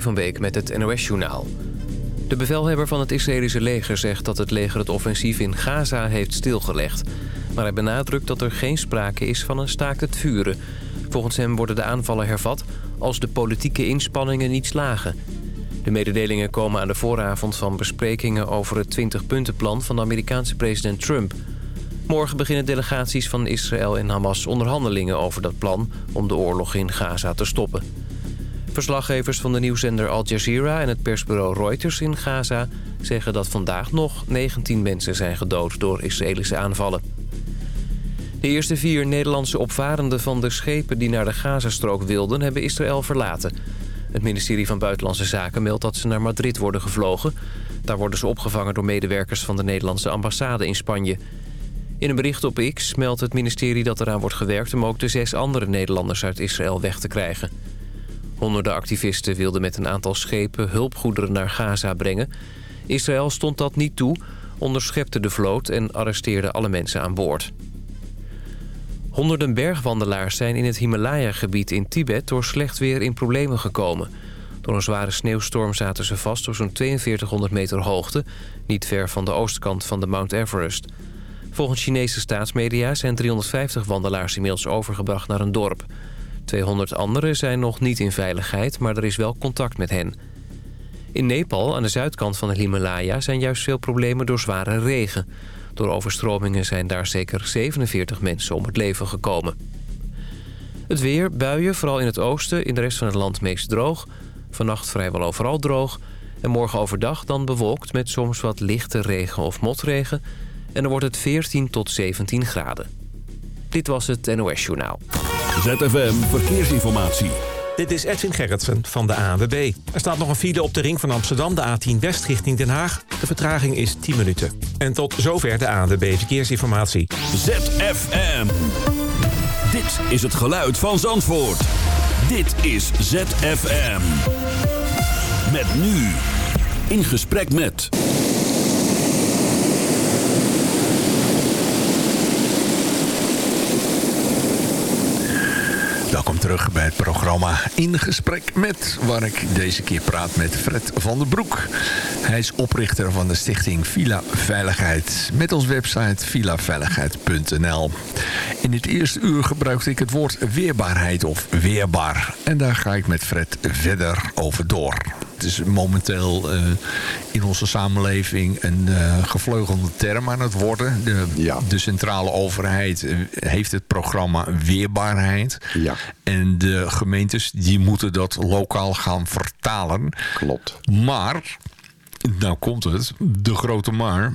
van met het NOS-journaal. De bevelhebber van het Israëlische leger zegt dat het leger het offensief in Gaza heeft stilgelegd. Maar hij benadrukt dat er geen sprake is van een staakt het vuren. Volgens hem worden de aanvallen hervat als de politieke inspanningen niet slagen. De mededelingen komen aan de vooravond van besprekingen over het 20-puntenplan van de Amerikaanse president Trump. Morgen beginnen delegaties van Israël en Hamas onderhandelingen over dat plan om de oorlog in Gaza te stoppen. Verslaggevers van de nieuwszender Al Jazeera en het persbureau Reuters in Gaza... zeggen dat vandaag nog 19 mensen zijn gedood door Israëlische aanvallen. De eerste vier Nederlandse opvarenden van de schepen die naar de Gazastrook wilden... hebben Israël verlaten. Het ministerie van Buitenlandse Zaken meldt dat ze naar Madrid worden gevlogen. Daar worden ze opgevangen door medewerkers van de Nederlandse ambassade in Spanje. In een bericht op X meldt het ministerie dat eraan wordt gewerkt... om ook de zes andere Nederlanders uit Israël weg te krijgen. Honderden activisten wilden met een aantal schepen hulpgoederen naar Gaza brengen. Israël stond dat niet toe, onderschepte de vloot en arresteerde alle mensen aan boord. Honderden bergwandelaars zijn in het Himalaya-gebied in Tibet door slecht weer in problemen gekomen. Door een zware sneeuwstorm zaten ze vast op zo'n 4200 meter hoogte... niet ver van de oostkant van de Mount Everest. Volgens Chinese staatsmedia zijn 350 wandelaars inmiddels overgebracht naar een dorp... 200 anderen zijn nog niet in veiligheid, maar er is wel contact met hen. In Nepal, aan de zuidkant van de Himalaya, zijn juist veel problemen door zware regen. Door overstromingen zijn daar zeker 47 mensen om het leven gekomen. Het weer, buien, vooral in het oosten, in de rest van het land meest droog. Vannacht vrijwel overal droog. En morgen overdag dan bewolkt met soms wat lichte regen of motregen. En dan wordt het 14 tot 17 graden. Dit was het NOS Journaal. ZFM Verkeersinformatie. Dit is Edwin Gerritsen van de ANWB. Er staat nog een file op de ring van Amsterdam, de A10 West richting Den Haag. De vertraging is 10 minuten. En tot zover de ANWB Verkeersinformatie. ZFM. Dit is het geluid van Zandvoort. Dit is ZFM. Met nu. In gesprek met... terug bij het programma In Gesprek Met... waar ik deze keer praat met Fred van der Broek. Hij is oprichter van de stichting Villa Veiligheid... met ons website villaveiligheid.nl. In het eerste uur gebruikte ik het woord weerbaarheid of weerbaar. En daar ga ik met Fred verder over door is momenteel uh, in onze samenleving een uh, gevleugelde term aan het worden. De, ja. de centrale overheid uh, heeft het programma Weerbaarheid. Ja. En de gemeentes die moeten dat lokaal gaan vertalen. Klopt. Maar nou komt het, de grote maar.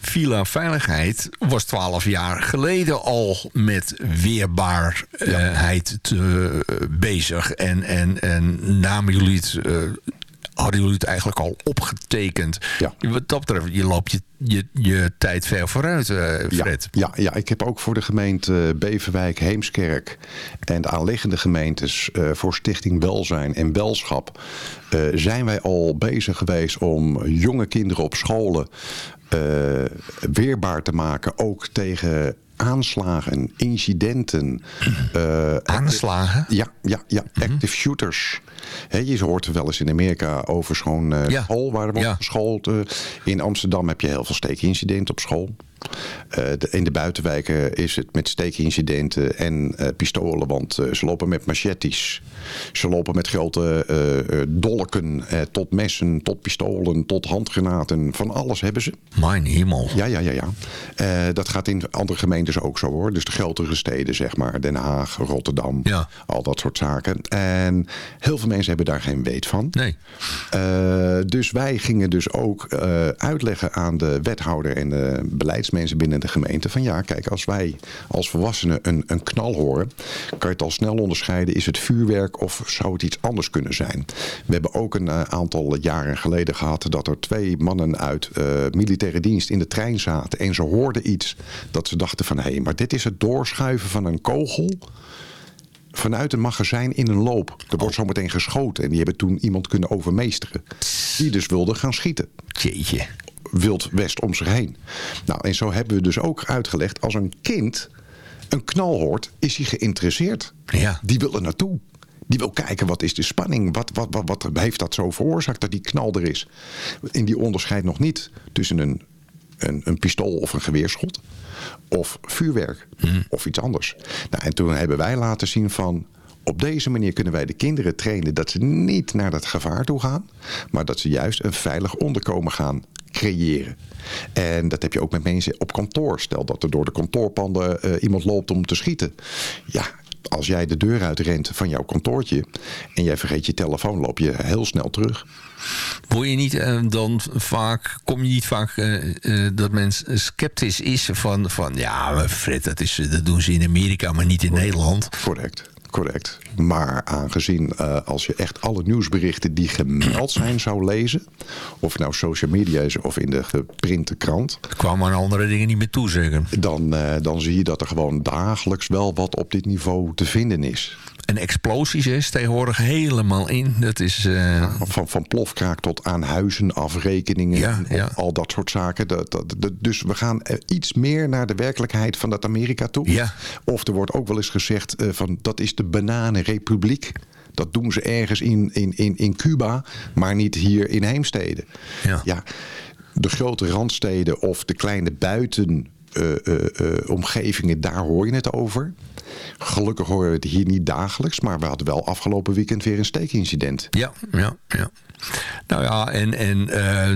Villa Veiligheid was twaalf jaar geleden al met weerbaarheid te, bezig. En, en, en namen jullie het hadden jullie het eigenlijk al opgetekend. Ja. Wat dat betreft, je loopt je, je, je tijd ver vooruit, uh, Fred. Ja, ja, ja, ik heb ook voor de gemeente Beverwijk, Heemskerk... en de aanliggende gemeentes uh, voor Stichting Welzijn en Welschap... Uh, zijn wij al bezig geweest om jonge kinderen op scholen... weerbaar te maken, ook tegen aanslagen, incidenten. Uh, aanslagen? Active, ja, ja, ja Mhm. active shooters. He, je hoort wel eens in Amerika over zo'n uh, ja. school waar er wordt Ja. geschoold. Uh, in Amsterdam heb je heel veel steekincidenten op school. Uh, de, in de buitenwijken is het met steekincidenten en uh, pistolen. Want uh, ze lopen met machetes. Ze lopen met grote dolken tot messen, tot pistolen, tot handgranaten. Van alles hebben ze. Mijn hemel. Ja, ja, ja. ja. dat gaat in andere gemeentes ook zo hoor. Dus de grotere steden zeg maar. Den Haag, Rotterdam. Ja. Al dat soort zaken. En heel veel mensen hebben daar geen weet van. Nee. dus wij gingen dus ook uitleggen aan de wethouder en de beleidsmensen binnen de gemeente. Van ja, kijk, als wij als volwassenen een, een knal horen. Kan je het al snel onderscheiden. Is het vuurwerk of zou het iets anders kunnen zijn? We hebben ook een uh, aantal jaren geleden gehad. Dat er twee mannen uit militaire dienst in de trein zaten. En ze hoorden iets. Dat ze dachten van hé, hey, maar dit is het doorschuiven van een kogel vanuit een magazijn in een loop. Er wordt zometeen geschoten. En die hebben toen iemand kunnen overmeesteren. Die dus wilde gaan schieten. Jeetje. Wild West om zich heen. Nou, en zo hebben we dus ook uitgelegd... als een kind een knal hoort, is hij geïnteresseerd. Ja. Die wil er naartoe. Die wil kijken wat is de spanning. Wat, wat, wat, wat heeft dat zo veroorzaakt dat die knal er is. En die onderscheidt nog niet tussen een, een, een pistool of een geweerschot. Of vuurwerk. Of iets anders. Nou, en toen hebben wij laten zien van... Op deze manier kunnen wij de kinderen trainen dat ze niet naar dat gevaar toe gaan. Maar dat ze juist een veilig onderkomen gaan creëren. En dat heb je ook met mensen op kantoor. Stel dat er door de kantoorpanden uh, iemand loopt om te schieten. Ja, als jij de deur uitrent van jouw kantoortje en jij vergeet je telefoon, loop je heel snel terug. Word je niet uh, dan vaak, kom je niet vaak uh, uh, dat men sceptisch is van, van ja, Fred, dat, is, dat doen ze in Amerika, maar niet in Correct. Nederland? Correct. Correct. Maar aangezien uh, als je echt alle nieuwsberichten die gemeld zijn zou lezen... of het nou social media is of in de geprinte krant... Er kwamen aan andere dingen niet meer toe, zeggen. Dan, uh, dan zie je dat er gewoon dagelijks wel wat op dit niveau te vinden is. En explosies is tegenwoordig helemaal in. Dat is, uh... van, van plofkraak tot aan huizen, afrekeningen, ja, ja. al dat soort zaken. Dat, dat, dat, dus we gaan iets meer naar de werkelijkheid van dat Amerika toe. Ja. Of er wordt ook wel eens gezegd uh, van dat is de bananenrepubliek. Dat doen ze ergens in, in, in, in Cuba, maar niet hier in Heemstede. Ja. ja de grote randsteden of de kleine buiten omgevingen, daar hoor je het over. Gelukkig horen we het hier niet dagelijks, maar we hadden wel afgelopen weekend weer een steekincident. Ja, ja, ja. Nou ja, en, en uh,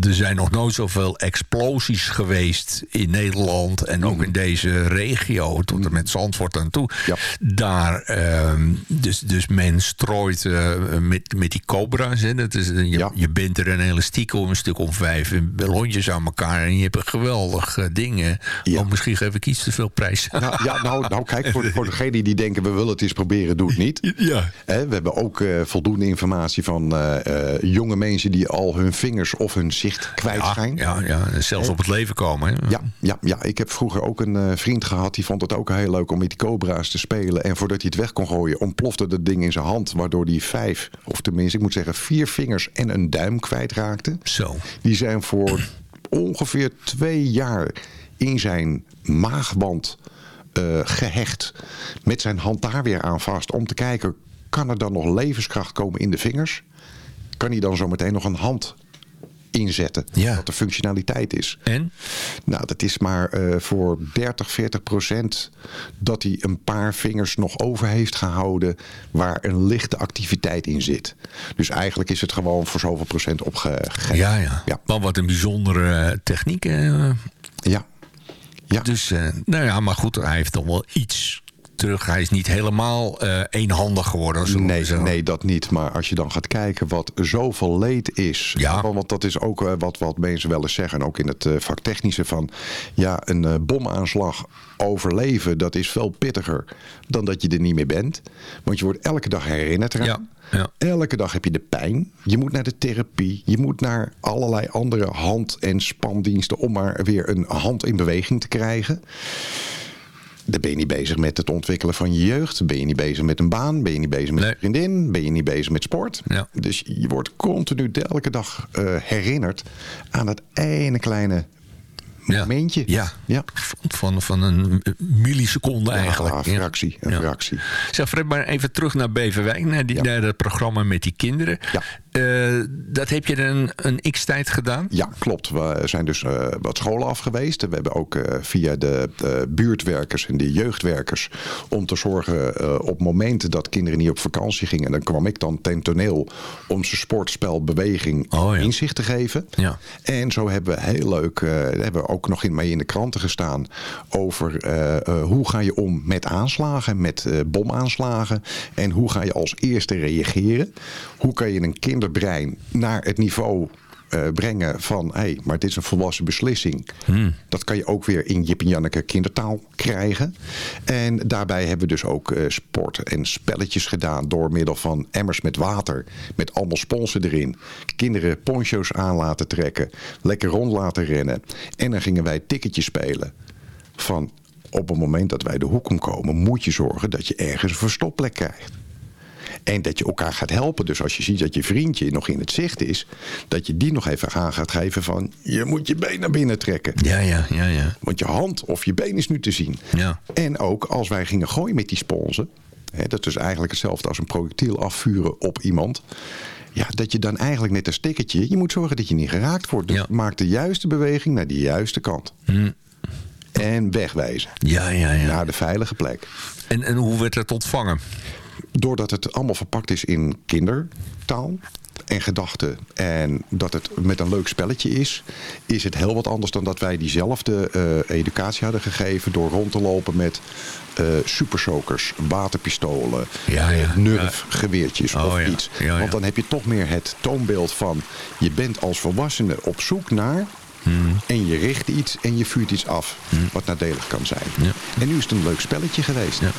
er zijn nog nooit zoveel explosies geweest in Nederland en ook in deze regio, tot en met Zandvoort aan toe. Ja. Daar, uh, dus, dus men strooit uh, met, met die cobra's. Hè. Dat is, je, ja. je bent er een elastiek om een stuk om vijf ballonjes aan elkaar en je hebt een geweldig ding. Ja. Oh, misschien geef ik iets te veel prijs. Nou, ja, nou, nou kijk, voor, voor degenen die denken we willen het eens proberen, doe het niet. Ja. we hebben ook voldoende informatie van uh, jonge mensen die al hun vingers of hun zicht kwijt zijn. Ja, ja, ja. zelfs op het leven komen. Hè? Ja, ja, ja, ik heb vroeger ook een uh, vriend gehad die vond het ook heel leuk om met die cobra's te spelen. En voordat hij het weg kon gooien, ontplofte dat ding in zijn hand. Waardoor hij vijf, of tenminste ik moet zeggen vier vingers en een duim kwijtraakte. Zo. Die zijn voor ongeveer twee jaar in zijn maagband uh, gehecht. Met zijn hand daar weer aan vast. Om te kijken, kan er dan nog levenskracht komen in de vingers? kan hij dan zometeen nog een hand inzetten. Ja. Wat de functionaliteit is. En? Nou, dat is maar uh, voor 30, 40 procent dat hij een paar vingers nog over heeft gehouden waar een lichte activiteit in zit. Dus eigenlijk is het gewoon voor zoveel procent opgegeven. Ja, ja. ja. Maar wat een bijzondere techniek. Uh... Ja. Ja. Dus, uh, nou ja, maar goed, hij heeft dan wel iets terug. Hij is niet helemaal uh, eenhandig geworden. Nee, nee, dat niet. Maar als je dan gaat kijken wat zoveel leed is. Ja. Want dat is ook uh, wat, wat mensen wel eens zeggen. Ook in het uh, vak technische van... Ja, een bomaanslag overleven, dat is veel pittiger dan dat je er niet meer bent. Want je wordt elke dag herinnerd eraan. Ja. Ja. Elke dag heb je de pijn. Je moet naar de therapie. Je moet naar allerlei andere hand- en spandiensten... om maar weer een hand in beweging te krijgen. Dan ben je niet bezig met het ontwikkelen van je jeugd. Ben je niet bezig met een baan. Ben je niet bezig met nee. een vriendin. Ben je niet bezig met sport. Ja. Dus je wordt continu elke dag uh, herinnerd aan dat ene kleine momentje. Ja, ja. Van, van een milliseconde ja, eigenlijk. Een fractie. Een ja. fractie. Zeg Fred, maar even terug naar Beverwijk. Naar, die, naar dat programma met die kinderen. Uh, dat heb je een, een x-tijd gedaan? Ja, klopt. We zijn dus uh, wat scholen af geweest. We hebben ook uh, via de, de, buurtwerkers en de jeugdwerkers... om te zorgen op momenten dat kinderen niet op vakantie gingen... dan kwam ik dan ten toneel om ze sport, spel, beweging oh, ja. inzicht te geven. Ja. En zo hebben we heel leuk... hebben we ook nog in, mee in de kranten gestaan... over hoe ga je om met aanslagen, met bomaanslagen... en hoe ga je als eerste reageren. Hoe kan je een kind brein naar het niveau uh, brengen van... hé, hey, maar dit is een volwassen beslissing. Hmm. Dat kan je ook weer in Jip en Janneke kindertaal krijgen. En daarbij hebben we dus ook uh, sport en spelletjes gedaan... door middel van emmers met water, met allemaal sponsen erin. Kinderen poncho's aan laten trekken, lekker rond laten rennen. En dan gingen wij ticketjes spelen van... op het moment dat wij de hoek omkomen... moet je zorgen dat je ergens een verstopplek krijgt. En dat je elkaar gaat helpen. Dus als je ziet dat je vriendje nog in het zicht is... dat je die nog even aan gaat geven van... je moet je been naar binnen trekken. Ja, ja, ja. ja. Want je hand of je been is nu te zien. Ja. En ook als wij gingen gooien met die sponsen... Hè, dat is eigenlijk hetzelfde als een projectiel afvuren op iemand. Ja, dat je dan eigenlijk net een stickertje... je moet zorgen dat je niet geraakt wordt. Dus Ja. maak de juiste beweging naar de juiste kant. En wegwijzen Ja, ja, ja. naar de veilige plek. En, en hoe werd het ontvangen? Doordat het allemaal verpakt is in kindertaal en gedachten... en dat het met een leuk spelletje is... is het heel wat anders dan dat wij diezelfde eh, educatie hadden gegeven... door rond te lopen met eh supersokers, waterpistolen... Ja, ja. nerfgeweertjes Oh, of ja. iets. Want dan heb je toch meer het toonbeeld van... je bent als volwassene op zoek naar... Hmm. En je richt iets en je vuurt iets af wat nadelig kan zijn. Ja. En nu is het een leuk spelletje geweest. Ja.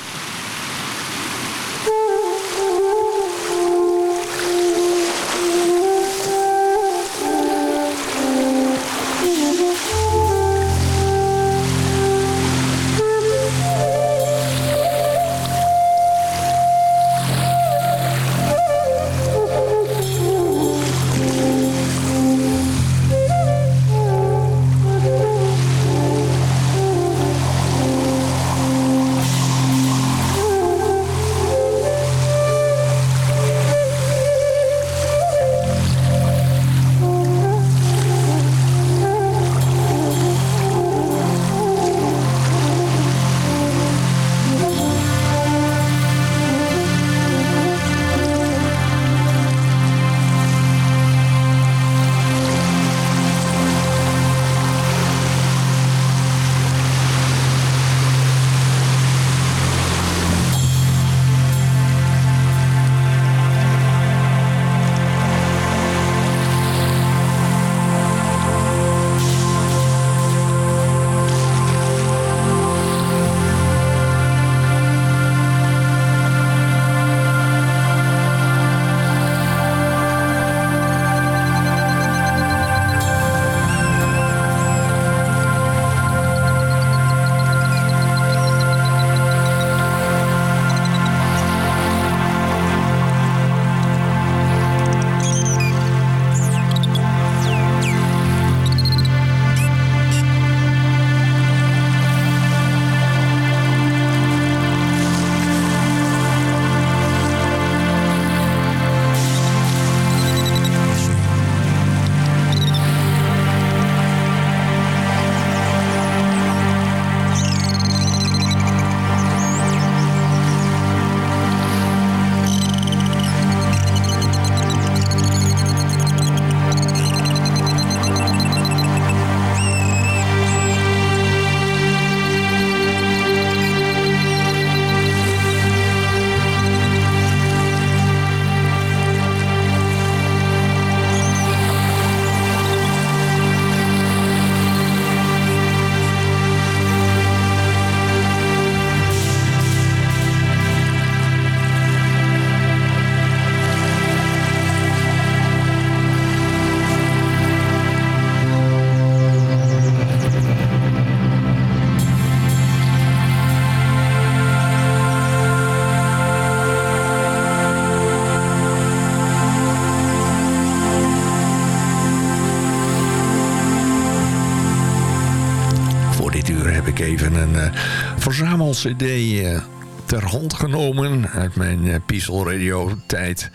Verzamel-cd eh, ter hand genomen... uit mijn eh Peaceful Radio tijd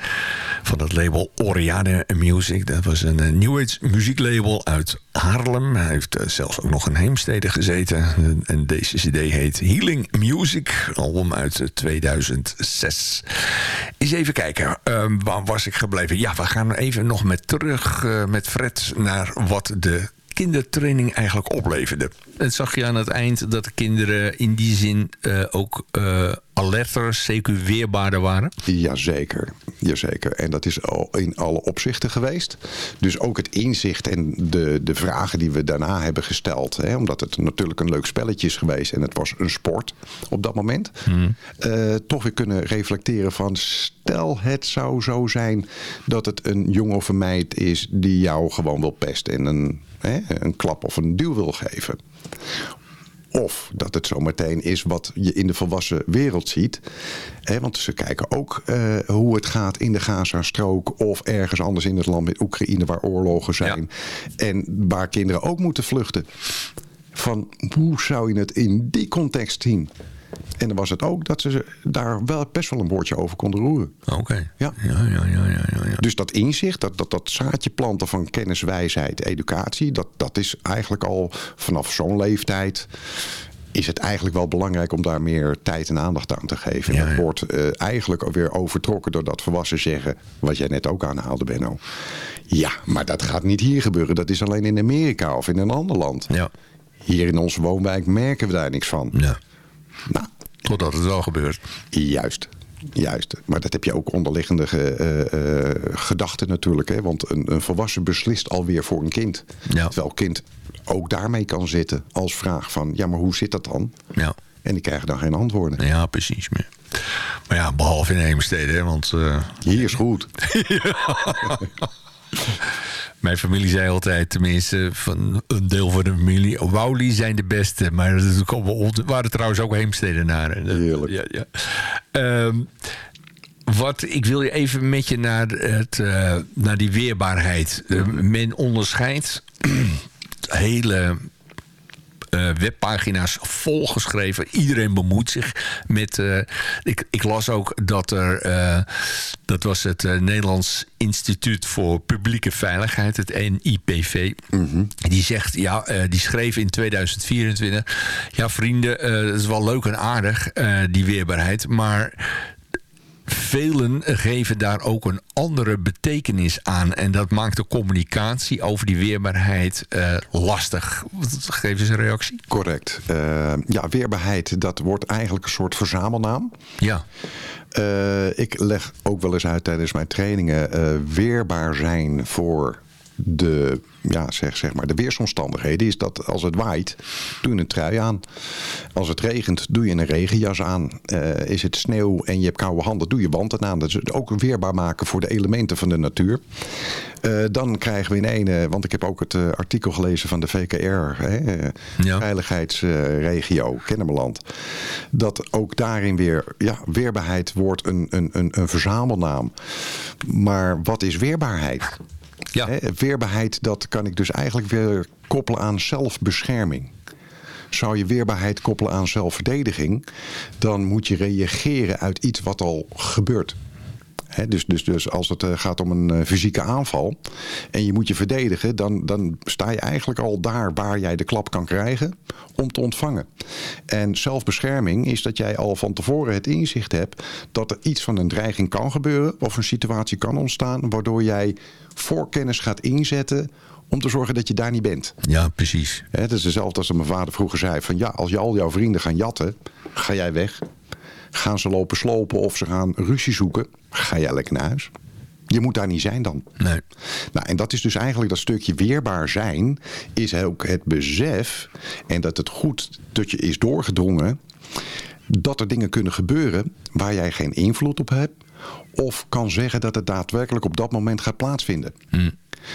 van het label Oriane Music. Dat was een eh, New Age muzieklabel uit Haarlem. Hij heeft zelfs ook nog in Heemstede gezeten. En- deze cd heet Healing Music, album uit eh, 2006. Eens even kijken, eh, waar was ik gebleven? Ja, we gaan even nog met terug met Fred naar wat de kindertraining eigenlijk opleverde. Het zag je aan het eind dat de kinderen in die zin eh, ook eh, alerter, CQ weerbaarder waren. Jazeker, jazeker. En dat is al in alle opzichten geweest. Dus ook het inzicht en de, de vragen die we daarna hebben gesteld. Hè, omdat het natuurlijk een leuk spelletje is geweest en het was een sport op dat moment. eh, toch weer kunnen reflecteren van stel het zou zo zijn dat het een jongen of een meid is die jou gewoon wil pesten en een, hè, een klap of een duw wil geven. Of dat het zometeen is wat je in de volwassen wereld ziet. Hè, want ze kijken ook eh, hoe het gaat in de Gaza-strook... of ergens anders in het land met Oekraïne waar oorlogen zijn. En waar kinderen ook moeten vluchten. Van hoe zou je het in die context zien? En dan was het ook dat ze daar wel best wel een woordje over konden roeren. Oké. Ja. Ja, ja, ja, ja, ja, ja. Dus dat inzicht, dat, dat, dat zaadje planten van kennis, wijsheid, educatie... Dat, dat is eigenlijk al vanaf zo'n leeftijd... is het eigenlijk wel belangrijk om daar meer tijd en aandacht aan te geven. Ja, dat wordt eh, eigenlijk weer overtrokken doordat volwassenen zeggen... wat jij net ook aanhaalde, Benno. Ja, maar dat gaat niet hier gebeuren. Dat is alleen in Amerika of in een ander land. Ja. Hier in onze woonwijk merken we daar niks van. ja. Nou, Totdat het wel gebeurt. Juist. Juist. Maar dat heb je ook onderliggende ge- eh, eh, gedachten natuurlijk. Hè? Want een, een volwassen beslist alweer voor een kind. Ja. Terwijl kind ook daarmee kan zitten als vraag van... ja, maar hoe zit dat dan? Ja. En die krijgen dan geen antwoorden. Ja, precies. Maar maar ja, behalve in Heemstede, hè, want... eh, Hier is goed. Mijn familie zei altijd, tenminste van een deel van de familie... Wouwlie zijn de beste, maar ont- waren trouwens ook Heemstedenaren. Heerlijk. Ja, ja. Ehm, wat, ik wil je even met je naar, het, eh, naar die weerbaarheid. Eh, men onderscheidt hele eh, webpagina's volgeschreven. Iedereen bemoeit zich met... eh, ik, ik las ook dat er... eh, dat was het Nederlands Instituut voor Publieke Veiligheid, het NIPV. Die zegt, ja, die schreef in 2024... Ja, vrienden, het is wel leuk en aardig, die weerbaarheid... maar velen geven daar ook een andere betekenis aan. En dat maakt de communicatie over die weerbaarheid eh, lastig. Geef eens een reactie. Correct. Eh, ja, weerbaarheid, dat wordt eigenlijk een soort verzamelnaam. Ja, Eh, ik leg ook wel eens uit tijdens mijn trainingen... weerbaar zijn voor de, ja, zeg, zeg maar, de weersomstandigheden... is dat als het waait, doe je een trui aan. Als het regent, doe je een regenjas aan. Eh, is het sneeuw en je hebt koude handen, doe je wanten aan. Dat is ook weerbaar maken voor de elementen van de natuur. Eh, dan krijgen we in ene, want ik heb ook het eh, artikel gelezen van de VKR... Hè, Ja. veiligheidsregio Kennemerland. Dat ook daarin weer, ja, weerbaarheid wordt een, een, een, een verzamelnaam. Maar wat is weerbaarheid? Ja. Weerbaarheid, dat kan ik dus eigenlijk weer koppelen aan zelfbescherming. Zou je weerbaarheid koppelen aan zelfverdediging, dan moet je reageren uit iets wat al gebeurt. Hè, dus, dus, dus als het eh, gaat om een eh, fysieke aanval en je moet je verdedigen, dan, dan sta je eigenlijk al daar waar jij de klap kan krijgen om te ontvangen. En zelfbescherming is dat jij al van tevoren het inzicht hebt dat er iets van een dreiging kan gebeuren of een situatie kan ontstaan waardoor jij voorkennis gaat inzetten om te zorgen dat je daar niet bent. ja precies. Het is hetzelfde als mijn vader vroeger zei: van ja, als je al jouw vrienden gaan jatten, ga jij weg. Gaan ze lopen slopen of ze gaan ruzie zoeken, ga jij lekker naar huis. Je moet daar niet zijn dan. Nee. Nou, en dat is dus eigenlijk dat stukje weerbaar zijn, is ook het besef en dat het goed tot je is doorgedrongen dat er dingen kunnen gebeuren waar jij geen invloed op hebt of kan zeggen dat het daadwerkelijk op dat moment gaat plaatsvinden.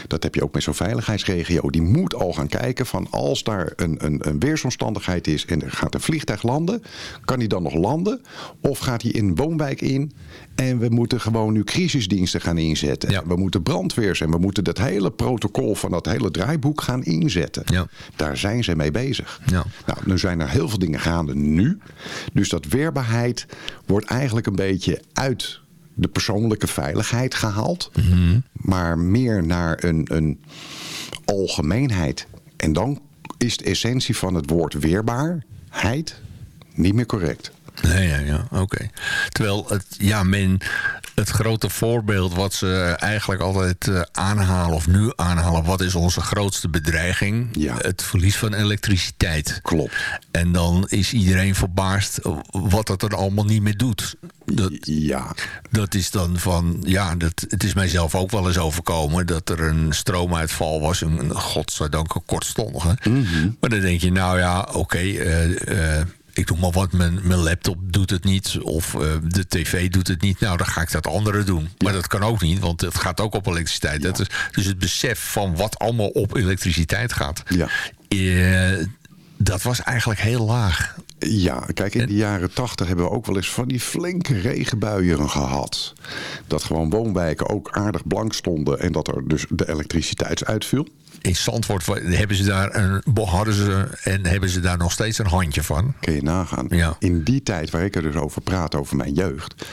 Dat heb je ook met zo'n veiligheidsregio. Die moet al gaan kijken van als daar een, een, een weersomstandigheid is en er gaat een vliegtuig landen, kan die dan nog landen? Of gaat hij in een woonwijk in en we moeten gewoon nu crisisdiensten gaan inzetten. Ja. We moeten brandweers en we moeten dat hele protocol van dat hele draaiboek gaan inzetten. Ja. Daar zijn ze mee bezig. Ja. Nou, nu zijn er heel veel dingen gaande nu. Dus dat weerbaarheid wordt eigenlijk een beetje uit de persoonlijke veiligheid gehaald. Maar meer naar een, een algemeenheid. En dan is de essentie van het woord weerbaarheid niet meer correct. Nee, ja, ja, oké. Terwijl het, ja, men, het grote voorbeeld wat ze eigenlijk altijd eh, aanhalen of nu aanhalen, wat is onze grootste bedreiging? Ja. Het verlies van elektriciteit. Klopt. En dan is iedereen verbaasd wat dat er allemaal niet meer doet. Dat, Ja, dat is dan van, ja, dat, het is mijzelf ook wel eens overkomen dat er een stroomuitval was. Een, een godzijdank een kortstondige. Maar dan denk je, nou ja, oké, eh, eh, ik doe maar wat, mijn, mijn laptop doet het niet. Of eh, de tv doet het niet. Nou, dan ga ik dat andere doen. Maar dat kan ook niet, want het gaat ook op elektriciteit. Dat is, dus het besef van wat allemaal op elektriciteit gaat. Ja. eh, dat was eigenlijk heel laag. Ja, kijk, in de jaren tachtig hebben we ook wel eens van die flinke regenbuien gehad. Dat gewoon woonwijken ook aardig blank stonden en dat er dus de elektriciteit uitviel. In Zandvoort hebben ze daar een, hadden ze, en hebben ze daar nog steeds een handje van. Kun je nagaan. Ja. In die tijd waar ik er dus over praat, over mijn jeugd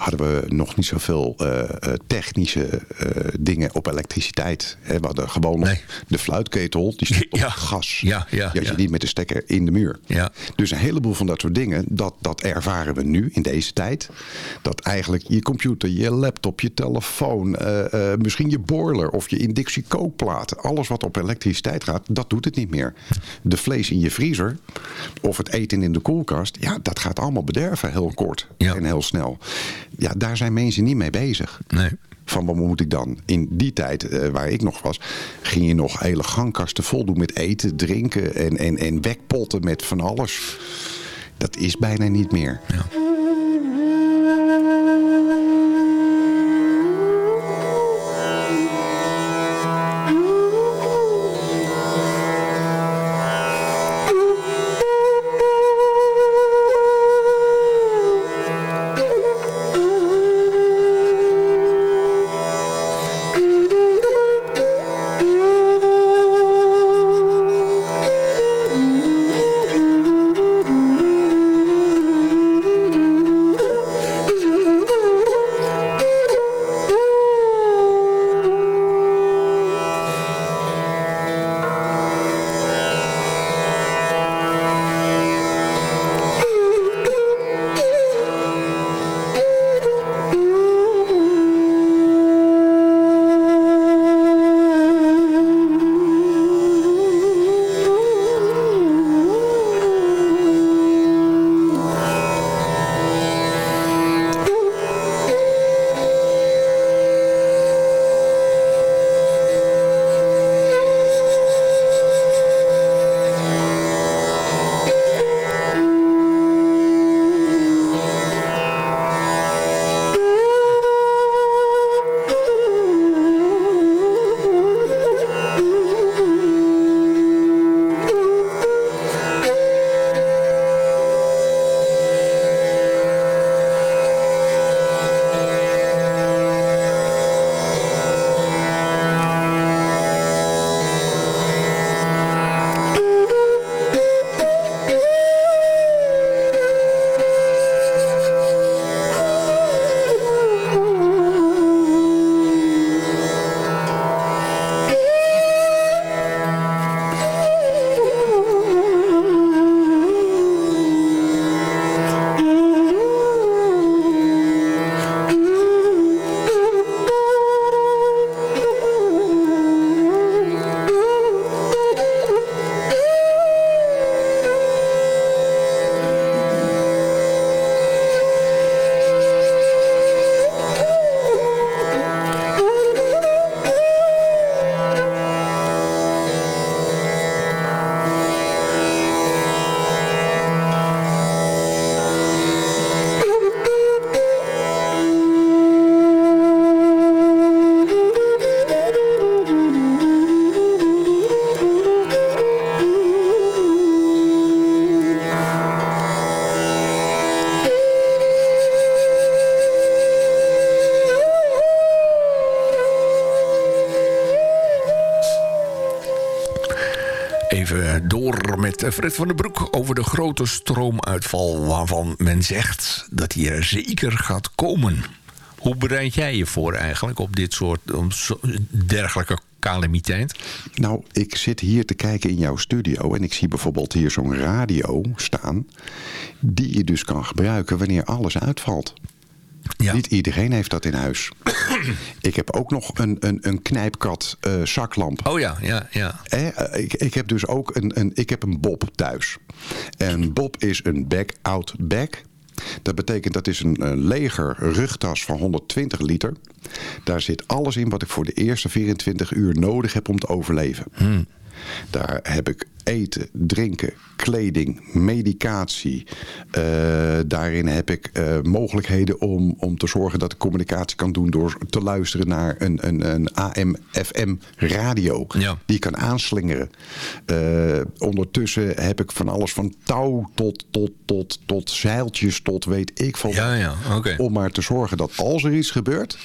hadden we nog niet zoveel uh, technische uh, dingen op elektriciteit. We hadden gewoon Nee. de fluitketel, die stond Ja. op gas. Ja, ja, Die had je niet met de stekker in de muur. Ja. Dus een heleboel van dat soort dingen, dat, dat ervaren we nu in deze tijd. Dat eigenlijk je computer, je laptop, je telefoon, eh, eh, misschien je boiler of je inductie kookplaat. Alles wat op elektriciteit gaat, dat doet het niet meer. De vlees in je vriezer of het eten in de koelkast, ja, dat gaat allemaal bederven heel kort en heel snel. Ja, daar zijn mensen niet mee bezig. Nee. Van wat moet ik dan? In die tijd eh, waar ik nog was, ging je nog hele gangkasten vol doen met eten, drinken en, en, en wekpotten met van alles. Dat is bijna niet meer. Even door met Fred van den Broek over de grote stroomuitval... waarvan men zegt dat die er zeker gaat komen. Hoe bereid jij je voor eigenlijk op dit soort dergelijke calamiteit? Nou, ik zit hier te kijken in jouw studio en ik zie bijvoorbeeld hier zo'n radio staan. Die je dus kan gebruiken wanneer alles uitvalt. Ja. Niet iedereen heeft dat in huis. ik heb ook nog een, een, een knijpkat eh, zaklamp. Oh ja, ja, ja. Eh, ik, ik heb dus ook een, een, ik heb een Bob thuis. En Bob is een back-out bag. Dat betekent dat is een, een leger rugtas van 120 liter. Daar zit alles in wat ik voor de eerste 24 uur nodig heb om te overleven. Daar heb ik eten, drinken, kleding, medicatie. Uh, daarin heb ik uh, mogelijkheden om, om te zorgen dat ik communicatie kan doen... door te luisteren naar een, een, een AM-FM-radio ja. die ik kan aanslingeren. Uh, ondertussen heb ik van alles van touw tot, tot, tot, tot zeiltjes tot weet ik van... Ja, ja, okay. Om maar te zorgen dat als er iets gebeurt...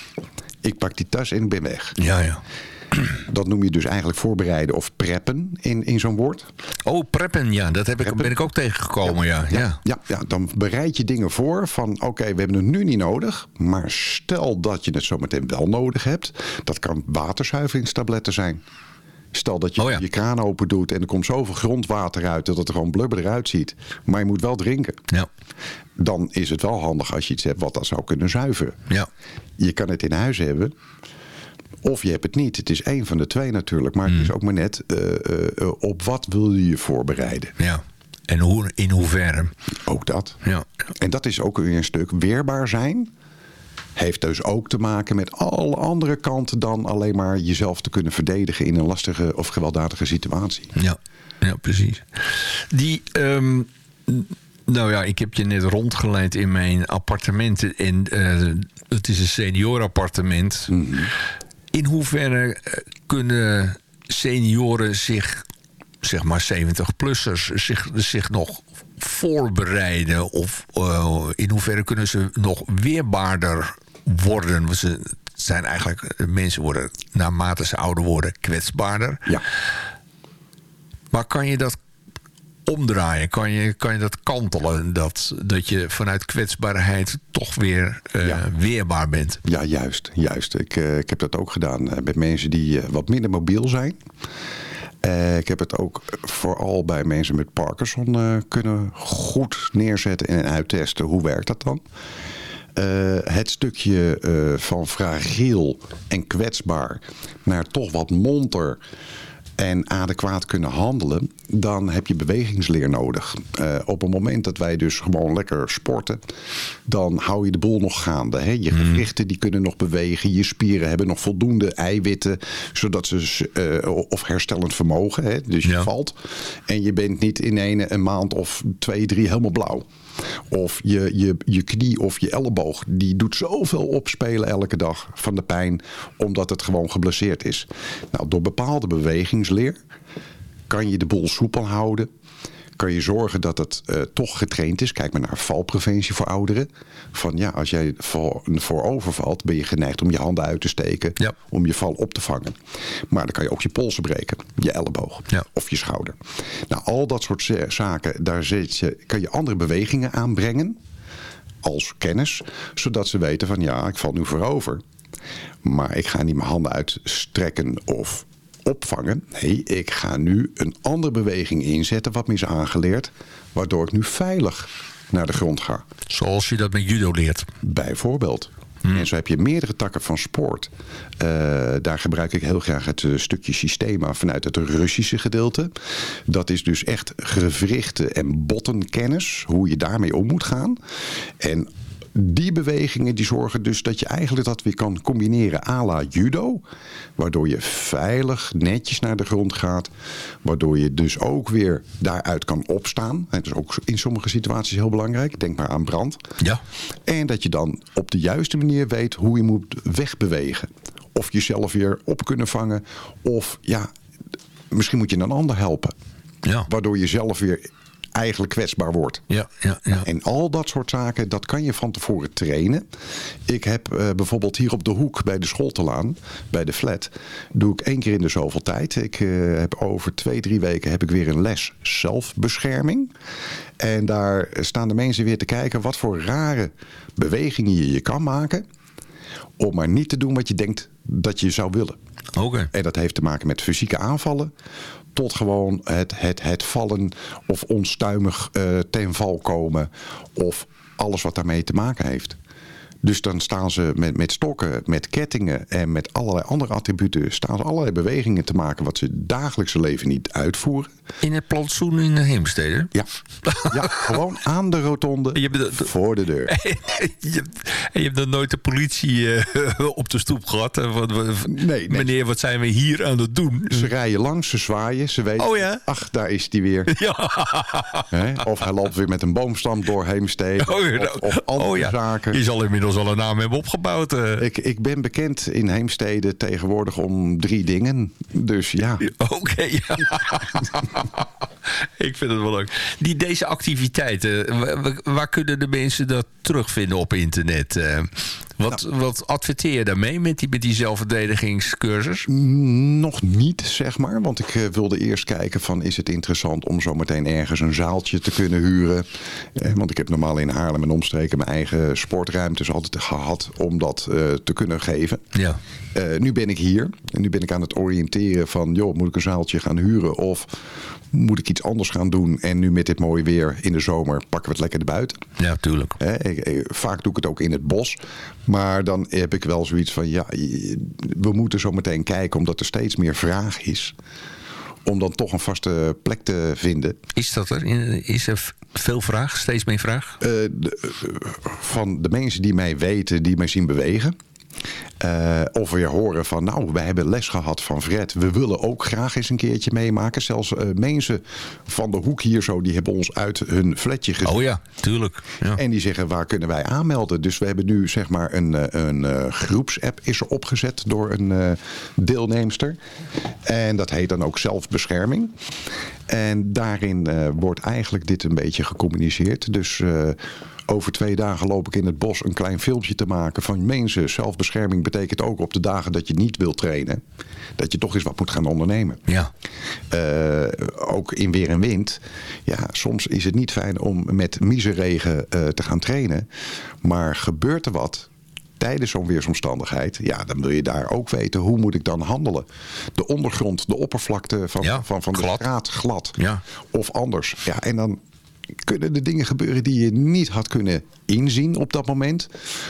ik pak die tas en ben weg. Ja, ja. Dat noem je dus eigenlijk voorbereiden of preppen in, in zo'n woord. Oh, preppen, ja. Dat heb ik, ben ik ook tegengekomen, ja. Ja, ja. ja, ja dan bereid je dingen voor van... oké, we hebben het nu niet nodig... maar stel dat je het zometeen wel nodig hebt... dat kan waterzuiveringstabletten zijn. Stel dat je oh ja. je kraan open doet en er komt zoveel grondwater uit... dat het er gewoon blubber eruit ziet. Maar je moet wel drinken. Ja. Dan is het wel handig als je iets hebt wat dat zou kunnen zuiveren. Ja. Je kan het in huis hebben... Of je hebt het niet. Het is één van de twee natuurlijk. Maar het is ook maar net uh, uh, op wat wil je je voorbereiden. Ja. En hoe, in hoeverre? Ook dat. Ja. En dat is ook weer een stuk weerbaar zijn. Heeft dus ook te maken met alle andere kanten dan alleen maar jezelf te kunnen verdedigen in een lastige of gewelddadige situatie. Ja, ja precies. Die, um, nou ja, ik heb je net rondgeleid in mijn appartement. En uh, het is een seniorenappartement. Mm -hmm. In hoeverre kunnen senioren zich, zeg maar 70-plussers, zich, zich nog voorbereiden? Of uh, in hoeverre kunnen ze nog weerbaarder worden? Want ze zijn eigenlijk, mensen worden naarmate ze ouder worden kwetsbaarder. Ja. Maar kan je dat omdraaien? Kan je, kan je dat kantelen? Dat, dat je vanuit kwetsbaarheid toch weer uh, Ja. weerbaar bent? Ja, juist. juist. Ik, uh, ik heb dat ook gedaan uh, met mensen die wat minder mobiel zijn. ik heb het ook vooral bij mensen met Parkinson kunnen goed neerzetten en uittesten. Hoe werkt dat dan? het stukje van fragiel en kwetsbaar naar toch wat monter en adequaat kunnen handelen, dan heb je bewegingsleer nodig. Uh, op het moment dat wij dus gewoon lekker sporten, dan hou je de boel nog gaande. Hè? Je gewrichten die kunnen nog bewegen, je spieren hebben nog voldoende eiwitten, zodat ze, uh, of herstellend vermogen, hè? dus je Ja. valt. En je bent niet in een, een maand of twee, drie helemaal blauw. Of je, je, je knie of je elleboog, die doet zoveel opspelen elke dag van de pijn, omdat het gewoon geblesseerd is. Nou, door bepaalde bewegingsleer kan je de boel soepel houden. Kan je zorgen dat het uh, toch getraind is. Kijk maar naar valpreventie voor ouderen. Van ja, als jij voor, voorover valt, ben je geneigd om je handen uit te steken. Ja. Om je val op te vangen. Maar dan kan je ook je polsen breken. Je elleboog. Ja. Of je schouder. Nou, al dat soort zaken, daar zit je, kan je andere bewegingen aanbrengen. Als kennis. Zodat ze weten van ja, ik val nu voorover. Maar ik ga niet mijn handen uitstrekken of opvangen. Nee, ik ga nu een andere beweging inzetten wat me is aangeleerd. Waardoor ik nu veilig naar de grond ga. Zoals je dat met judo leert. Bijvoorbeeld. En zo heb je meerdere takken van sport. Uh, daar gebruik ik heel graag het uh, stukje systema vanuit het Russische gedeelte. Dat is dus echt gewrichten en bottenkennis. Hoe je daarmee om moet gaan. En die bewegingen die zorgen dus dat je eigenlijk dat weer kan combineren à la judo. Waardoor je veilig netjes naar de grond gaat. Waardoor je dus ook weer daaruit kan opstaan. Dat is ook in sommige situaties heel belangrijk. Denk maar aan brand. Ja. En dat je dan op de juiste manier weet hoe je moet wegbewegen. Of jezelf weer op kunnen vangen. Of ja, misschien moet je een ander helpen. Ja. Waardoor je zelf weer eigenlijk kwetsbaar wordt. Ja, ja, ja. En al dat soort zaken, dat kan je van tevoren trainen. Ik heb uh, bijvoorbeeld hier op de hoek bij de schooltelaan, bij de flat, doe ik één keer in de zoveel tijd. Ik uh, heb over twee, drie weken heb ik weer een les zelfbescherming. En daar staan de mensen weer te kijken wat voor rare bewegingen je je kan maken. Om maar niet te doen wat je denkt dat je zou willen. Oké. Okay. En dat heeft te maken met fysieke aanvallen tot gewoon het, het, het vallen of onstuimig uh, ten val komen. Of alles wat daarmee te maken heeft. Dus dan staan ze met, met stokken, met kettingen en met allerlei andere attributen... staan ze allerlei bewegingen te maken wat ze dagelijkse leven niet uitvoeren. In het plantsoen in Heemstede? Ja, ja gewoon aan de rotonde Je hebt de- voor de deur. je, hebt- en je hebt dan nooit de politie eh, op de stoep gehad. Wat- wat- Nee, nee. Meneer, wat zijn we hier aan het doen? Ze rijden langs, ze zwaaien, ze weten... Oh ja? Ach, daar is hij weer. Of hij loopt weer met een boomstam door Heemstede. Oh, ja, of, of andere oh ja, zaken. je zal inmiddels al een naam hebben opgebouwd. eh. Ik, ik ben bekend in Heemstede tegenwoordig om drie dingen. Dus ja, Oké, ja. ik vind het wel leuk. Die, deze activiteiten, wa- wa- waar, kunnen de mensen dat terugvinden op internet? eh? Wat, wat adverteer je daarmee met die, met die zelfverdedigingscursus? nog niet, zeg maar. Want ik eh, wilde eerst kijken van is het interessant om zometeen ergens een zaaltje te kunnen huren. Eh, want ik heb normaal in Haarlem en omstreken mijn eigen sportruimtes altijd gehad om dat eh, te kunnen geven. Ja. Eh, nu ben ik hier en nu ben ik aan het oriënteren van, joh, moet ik een zaaltje gaan huren of moet ik iets anders gaan doen? En nu met dit mooie weer in de zomer pakken we het lekker erbuiten. Ja, tuurlijk. Ik- ik- vaak doe ik het ook in het bos. Maar dan heb ik wel zoiets van, ja, we moeten zo meteen kijken omdat er steeds meer vraag is. Om dan toch een vaste plek te vinden. Is dat er? Is er veel vraag? Steeds meer vraag? Eh, de- eh, van de mensen die mij weten, die mij zien bewegen. Eh, of weer horen van, nou, wij hebben les gehad van Fred. We willen ook graag eens een keertje meemaken. Zelfs eh, mensen van de hoek hier zo, die hebben ons uit hun flatje gezien. Oh ja, tuurlijk. Ja. En die zeggen, waar kunnen wij aanmelden? Dus we hebben nu zeg maar een, eh, een eh, groepsapp is er opgezet door een deelnemster. En dat heet dan ook zelfbescherming. En daarin wordt eigenlijk dit een beetje gecommuniceerd. Dus over twee dagen loop ik in het bos een klein filmpje te maken van mensen. Zelfbescherming betekent ook op de dagen dat je niet wilt trainen. Dat je toch eens wat moet gaan ondernemen. ja. Eh, ook in weer en wind. Ja, soms is het niet fijn om met miseregen eh, te gaan trainen. Maar gebeurt er wat tijdens zo'n weersomstandigheid... ja, dan wil je daar ook weten hoe moet ik dan handelen. De ondergrond, de oppervlakte van, Ja, van, van de glad. straat glad. Ja. Of anders. Ja, en dan kunnen er dingen gebeuren die je niet had kunnen inzien op dat moment.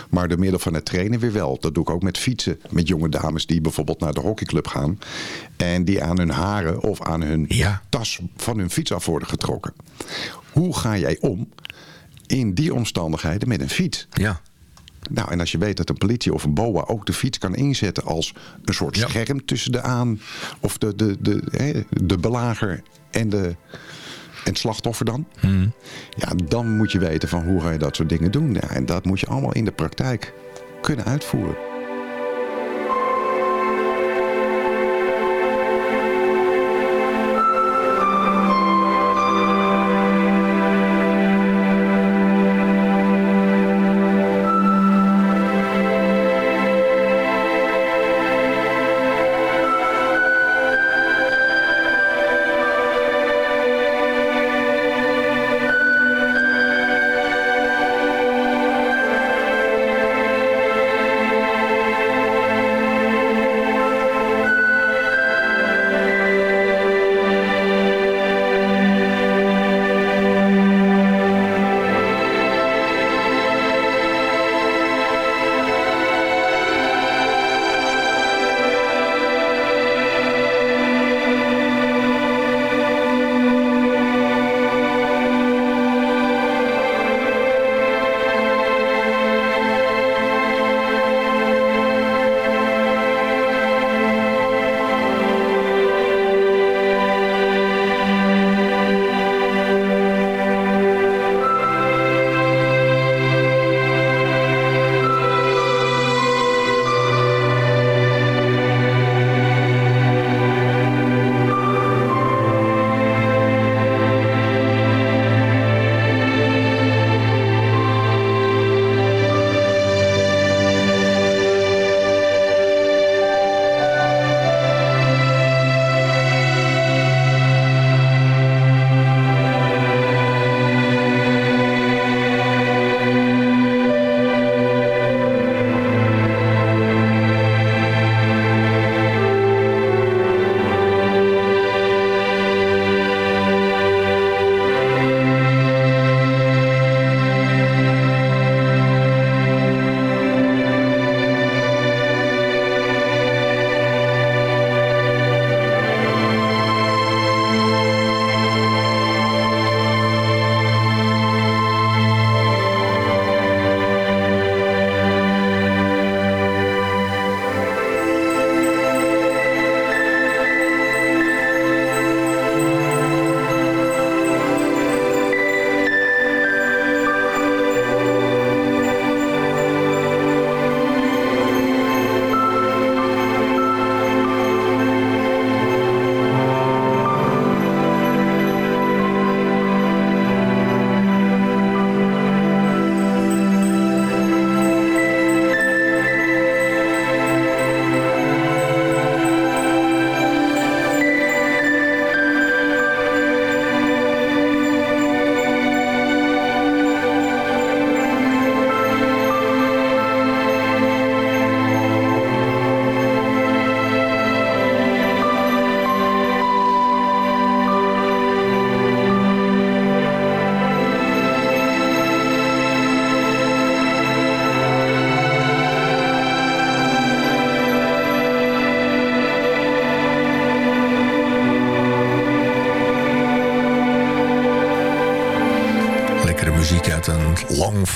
Maar door middel van het trainen weer wel. Dat doe ik ook met fietsen. Met jonge dames die bijvoorbeeld naar de hockeyclub gaan. En die aan hun haren of aan hun Ja. tas van hun fiets af worden getrokken. Hoe ga jij om in die omstandigheden met een fiets? Ja. Nou, en als je weet dat een politie of een BOA ook de fiets kan inzetten als een soort Ja. scherm tussen de aan, of de, de, de, hè, de belager en de en het slachtoffer dan. Hmm. Ja, dan moet je weten van hoe ga je dat soort dingen doen. Ja, en dat moet je allemaal in de praktijk kunnen uitvoeren.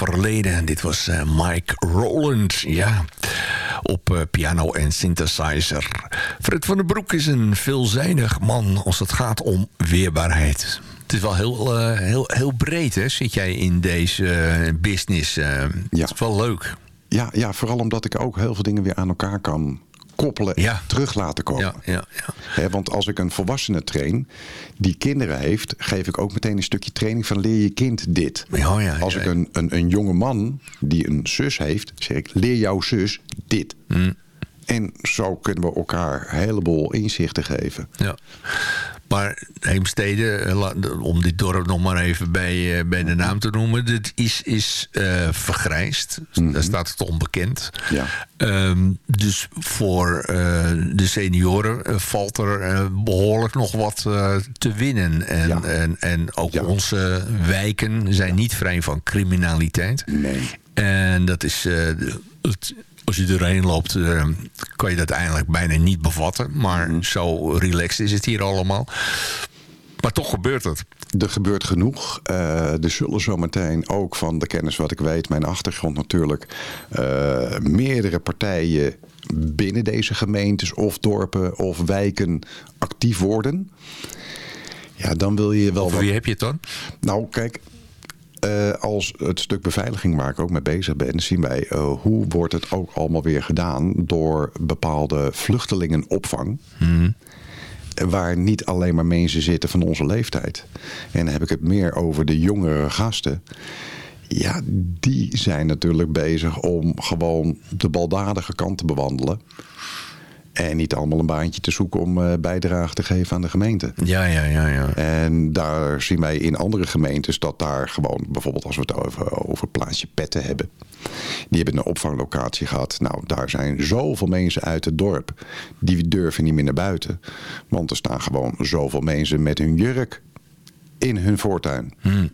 Verleden. Dit was uh, Mike Roland, ja. Op uh, piano en synthesizer. Fred van den Broek is een veelzijdig man als het gaat om weerbaarheid. Het is wel heel, uh, heel, heel breed, hè? Zit jij in deze business? ja. Het is wel leuk. Ja, ja, vooral omdat ik ook heel veel dingen weer aan elkaar kan koppelen en ja. terug laten komen. Ja, ja, ja. want als ik een volwassene train die kinderen heeft, geef ik ook meteen een stukje training van leer je kind dit. Ja, ja, als ik een, een, een jonge man die een zus heeft, zeg ik leer jouw zus dit. Mm. En zo kunnen we elkaar een heleboel inzichten geven. Ja. Maar Heemstede, eh, om dit dorp nog maar even bij, eh, bij de naam te noemen... dit is, is uh, vergrijsd. Mm Daar staat het onbekend. Ja. Um, dus voor uh, de senioren valt er behoorlijk nog wat te winnen. En, ja. en, en ook ja. onze wijken zijn niet vrij van criminaliteit. Nee. En dat is... het, als je erheen loopt, uh, kan je dat eigenlijk bijna niet bevatten. Maar mm. zo relaxed is het hier allemaal. Maar toch gebeurt het. Er gebeurt genoeg. Uh, er zullen zometeen ook van de kennis wat ik weet, mijn achtergrond natuurlijk, uh, meerdere partijen binnen deze gemeentes of dorpen of wijken actief worden. Ja, dan wil je wel... Over wie heb je het dan? Nou, kijk, uh, als het stuk beveiliging waar ik ook mee bezig ben, zien wij uh, hoe wordt het ook allemaal weer gedaan door bepaalde vluchtelingenopvang. Mm. Waar niet alleen maar mensen zitten van onze leeftijd. En dan heb ik het meer over de jongere gasten. Ja, die zijn natuurlijk bezig om gewoon de baldadige kant te bewandelen. En niet allemaal een baantje te zoeken om uh, bijdrage te geven aan de gemeente. Ja, ja, ja, ja. En daar zien wij in andere gemeentes dat daar gewoon, bijvoorbeeld als we het over, over plaatsje Petten hebben. Die hebben een opvanglocatie gehad. Nou, daar zijn zoveel mensen uit het dorp. Die durven niet meer naar buiten. Want er staan gewoon zoveel mensen met hun jurk in hun voortuin. Hmm.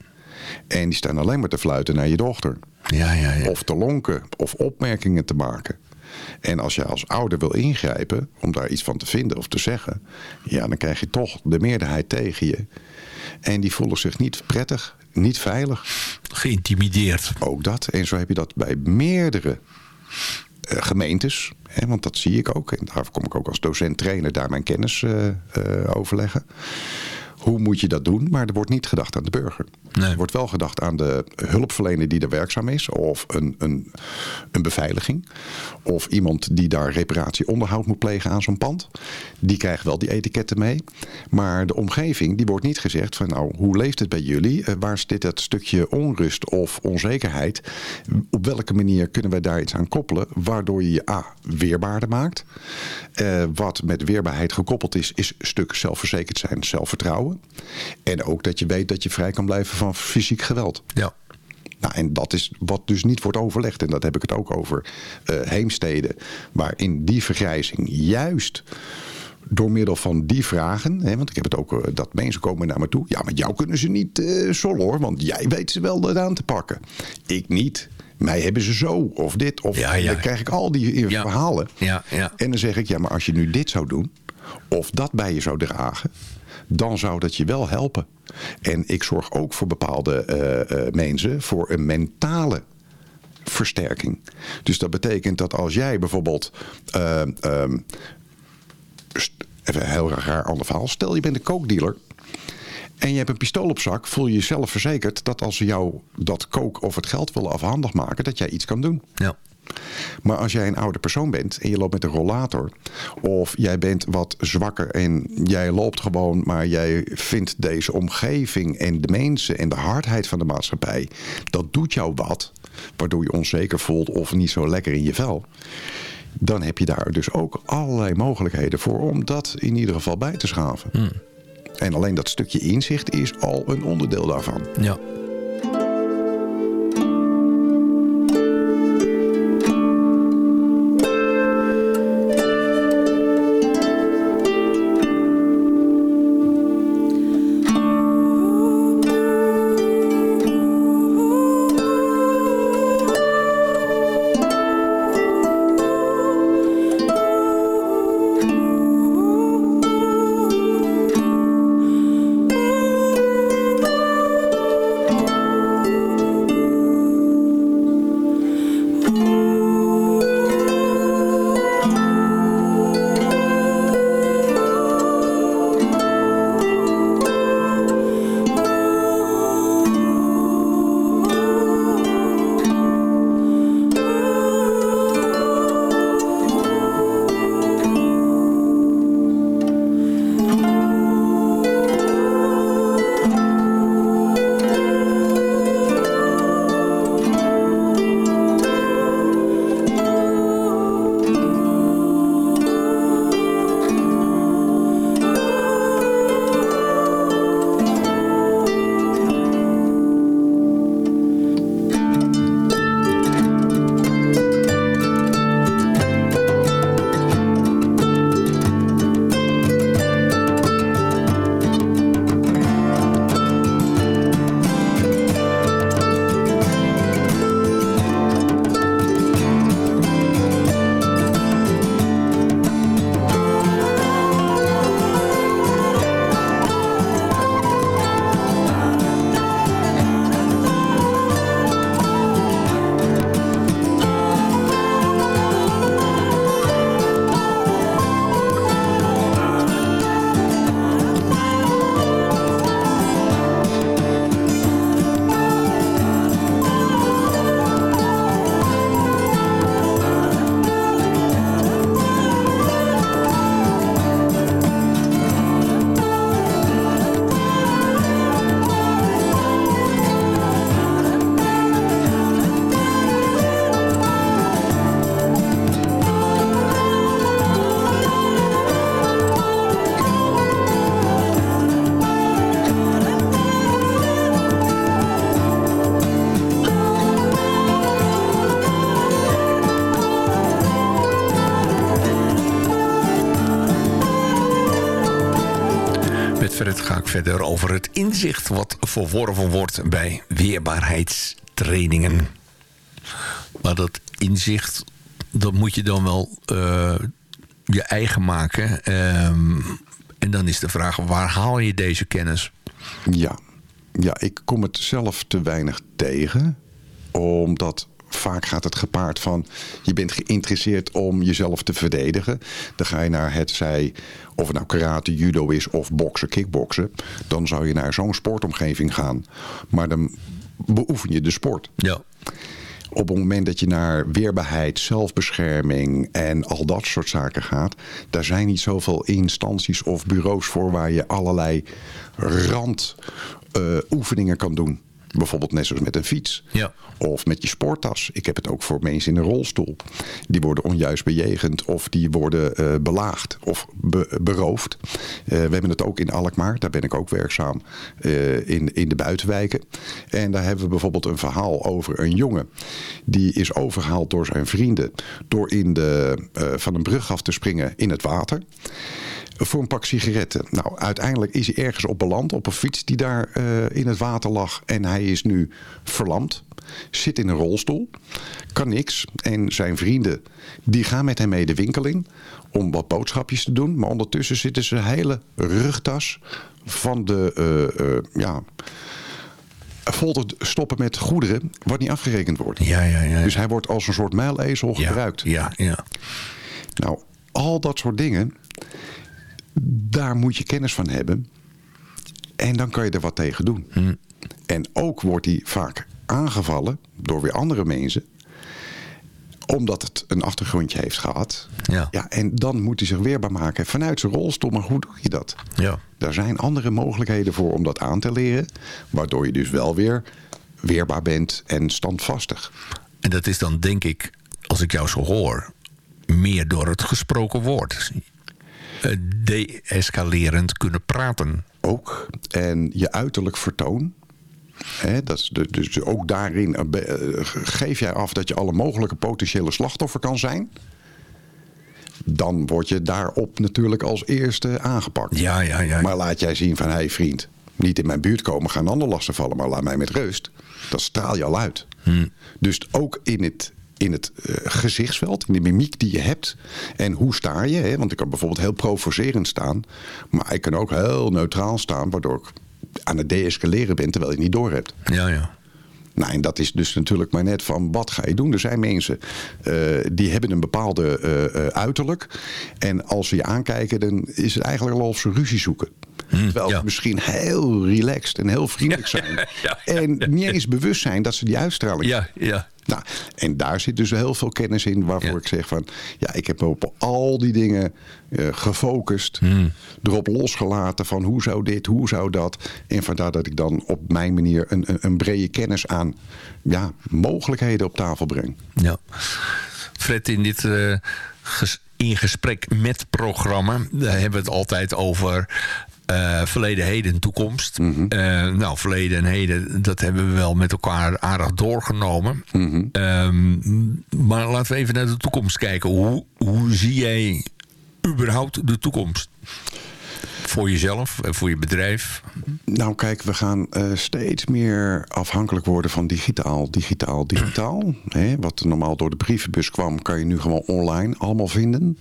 En die staan alleen maar te fluiten naar je dochter. Ja, ja, ja. Of te lonken. Of opmerkingen te maken. En als je als ouder wil ingrijpen om daar iets van te vinden of te zeggen, ja, dan krijg je toch de meerderheid tegen je. En die voelen zich niet prettig, niet veilig. Geïntimideerd. Ook dat. En zo heb je dat bij meerdere uh, gemeentes. Hè, want dat zie ik ook. En daar kom ik ook als docent-trainer daar mijn kennis uh, uh, overleggen hoe moet je dat doen? Maar er wordt niet gedacht aan de burger. Nee. Er wordt wel gedacht aan de hulpverlener die er werkzaam is. Of een, een, een beveiliging. Of iemand die daar reparatie onderhoud moet plegen aan zo'n pand. Die krijgt wel die etiketten mee. Maar de omgeving die wordt niet gezegd van nou hoe leeft het bij jullie? Uh, waar zit dat stukje onrust of onzekerheid? Op welke manier kunnen wij daar iets aan koppelen? Waardoor je je A weerbaarder maakt. Uh, wat met weerbaarheid gekoppeld is, is een stuk zelfverzekerd zijn, zelfvertrouwen. En ook dat je weet dat je vrij kan blijven van fysiek geweld. Ja. Nou, en dat is wat dus niet wordt overlegd. En dat heb ik het ook over uh, heemsteden. Waarin die vergrijzing juist door middel van die vragen... Hè, want ik heb het ook, uh, dat mensen komen naar me toe... ja, met jou kunnen ze niet uh, sol hoor... want jij weet ze wel eraan te pakken. Ik niet. Mij hebben ze zo, of dit, of... Ja, ja. Dan krijg ik al die ja. verhalen. Ja, ja. En dan zeg ik, ja, maar als je nu dit zou doen... of dat bij je zou dragen dan zou dat je wel helpen. En ik zorg ook voor bepaalde uh, uh, mensen voor een mentale versterking. Dus dat betekent dat als jij bijvoorbeeld... Uh, um, even een heel raar ander verhaal. Stel je bent een kookdealer en je hebt een pistool op zak, voel je jezelf verzekerd dat als ze jou dat kook of het geld willen afhandig maken, dat jij iets kan doen. Ja. Maar als jij een oude persoon bent en je loopt met een rollator... of jij bent wat zwakker en jij loopt gewoon... maar jij vindt deze omgeving en de mensen en de hardheid van de maatschappij... dat doet jou wat, waardoor je onzeker voelt of niet zo lekker in je vel... dan heb je daar dus ook allerlei mogelijkheden voor om dat in ieder geval bij te schaven. Hmm. En alleen dat stukje inzicht is al een onderdeel daarvan. Ja. Verder over het inzicht wat verworven wordt bij weerbaarheidstrainingen. Maar dat inzicht, dat moet je dan wel uh, je eigen maken. Um, en dan is de vraag, waar haal je deze kennis? Ja, ja ik kom het zelf te weinig tegen. Omdat vaak gaat het gepaard van... je bent geïnteresseerd om jezelf te verdedigen. Dan ga je naar het zij... of het nou karate, judo is of boksen, kickboksen... dan zou je naar zo'n sportomgeving gaan. Maar dan beoefen je de sport. Ja op het moment dat je naar weerbaarheid, zelfbescherming en al dat soort zaken gaat, daar zijn niet zoveel instanties of bureaus voor waar je allerlei randoefeningen uh, kan doen. Bijvoorbeeld net zoals met een fiets. Ja. Of met je sporttas. Ik heb het ook voor mensen in een rolstoel. Die worden onjuist bejegend of die worden uh, belaagd of be beroofd. Uh, we hebben het ook in Alkmaar. Daar ben ik ook werkzaam uh, in, in de buitenwijken. En daar hebben we bijvoorbeeld een verhaal over een jongen. Die is overgehaald door zijn vrienden. Door in de, van een brug af te springen in het water voor een pak sigaretten. Nou, uiteindelijk is hij ergens op beland op een fiets die daar uh, in het water lag. En hij is nu verlamd. Zit in een rolstoel. Kan niks. En zijn vrienden die gaan met hem mee de winkel in. Om wat boodschapjes te doen. Maar ondertussen zitten ze hele rugtas van de... Uh, uh, ja, vol te stoppen met goederen wat niet afgerekend wordt. Ja, ja, ja. Dus hij wordt als een soort muilezel gebruikt. Ja, ja. Nou, al dat soort dingen daar moet je kennis van hebben. En dan kan je er wat tegen doen. Hm. En ook wordt hij vaak aangevallen door weer andere mensen omdat het een achtergrondje heeft gehad. Ja. Ja, en dan moet hij zich weerbaar maken vanuit zijn rolstoel. Maar hoe doe je dat? Ja. Daar zijn andere mogelijkheden voor om dat aan te leren. Waardoor je dus wel weer weerbaar bent en standvastig. En dat is dan denk ik, als ik jou zo hoor... meer door het gesproken woord de-escalerend kunnen praten. Ook. En je uiterlijk vertoon. He, dat is de, dus ook daarin uh, geef jij af dat je alle mogelijke potentiële slachtoffer kan zijn. Dan word je daarop natuurlijk als eerste aangepakt. Ja, ja, ja. Maar laat jij zien van, hé hey vriend, niet in mijn buurt komen, gaan ander lastig vallen, maar laat mij met rust. Dat straal je al uit. Hm. Dus ook in het in het uh, gezichtsveld, in de mimiek die je hebt. En hoe sta je? Hè? Want ik kan bijvoorbeeld heel provocerend staan. Maar ik kan ook heel neutraal staan, waardoor ik aan het deescaleren ben terwijl je het niet door hebt. Ja, ja. Nou, en dat is dus natuurlijk maar net van wat ga je doen. Er zijn mensen uh, die hebben een bepaalde uh, uiterlijk. En als ze je aankijken, dan is het eigenlijk al of ze ruzie zoeken. Hmm, Terwijl ja. ze misschien heel relaxed en heel vriendelijk zijn. Ja, ja, en niet eens bewust zijn dat ze die uitstraling Ja, ja. Nou, en daar zit dus heel veel kennis in waarvoor Ja. ik zeg van... ja, ik heb me op al die dingen eh, gefocust, Hmm. erop losgelaten van hoe zou dit, hoe zou dat. En vandaar dat ik dan op mijn manier een, een, een brede kennis aan ja, mogelijkheden op tafel breng. Ja. Fred, in dit eh, in gesprek met programma... daar hebben we het altijd over eh, verleden, heden en toekomst. Mhm. Eh, nou, verleden en heden, dat hebben we wel met elkaar aardig doorgenomen. Mhm. Ehm, maar laten we even naar de toekomst kijken. Hoe, hoe zie jij überhaupt de toekomst? Voor jezelf en voor je bedrijf? Nou kijk, we gaan eh, steeds meer afhankelijk worden van digitaal, digitaal, digitaal. Hè, wat normaal door de brievenbus kwam, kan je nu gewoon online allemaal vinden.